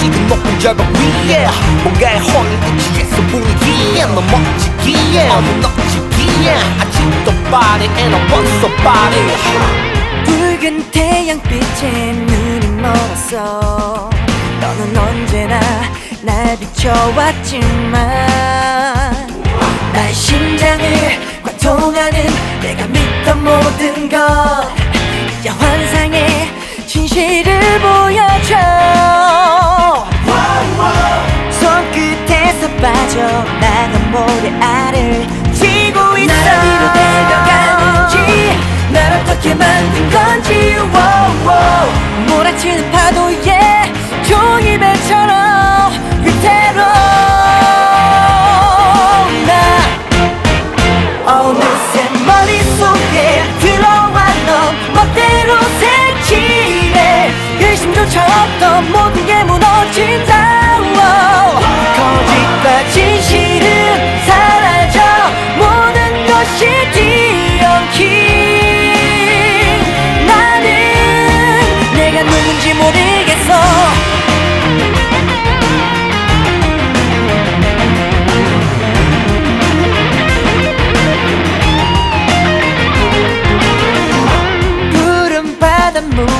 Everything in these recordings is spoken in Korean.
지금 높은 절벽 위에 뭔가에 홀린 취했어 분위기에. 너 멋지기에 어느 넘치기에. 아직도 body and I want so body 붉은 태양빛에 눈이 멀었어. 너는 언제나 날 비춰왔지만 나의 심장을 관통하는 내가 믿던 모든 것 서 빠져나간 모래알을 쥐고 있어. 나를 위로 데려가는지 날 어떻게 만든 건지. Wow, wow. 몰아치는 파도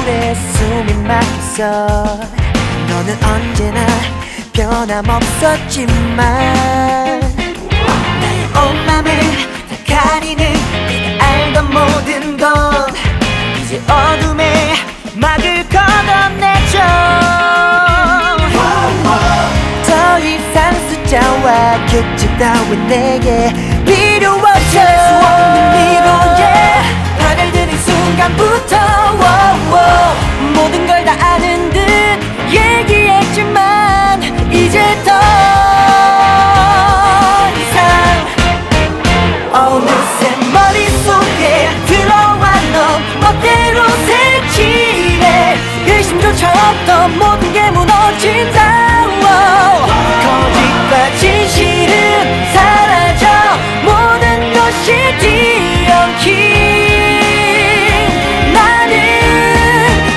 바닷물에 숨이 막혔어. 너는 언제나 변함없었지만 나의 온 맘을 다 가리는 내가 알던 모든 건 이제 어둠에 막을 걷어내죠 더 이상 숫자와 규칙 따윈 내게 필요 없어 조차 없던 모든 게 무너진다 wow. 거짓과 진실은 사라져. 모든 것이 뒤엉킨 나는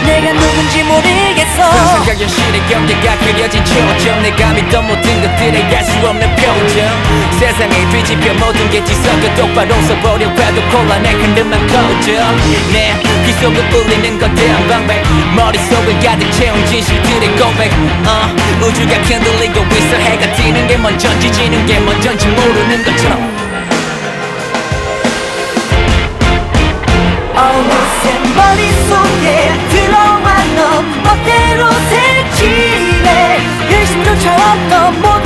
내가 누군지 모르겠어. 상상과 현실의 경계 가 그려진 초점 내가 믿던 모든 것들에 알수 없는 표정. 세상에 뒤집혀 모든 게 뒤섞여 똑바로 서버려 봐도 곤란해 흔들만 커져. 내 귀속을 울리는 것들은 방백. 머릿속을 가득 채운 진실들의 고백. 어, 우주가 흔들리고 있어 해가 뜨는 게 먼저인지 지는 게 먼저인지 모르는 것처럼 멋대로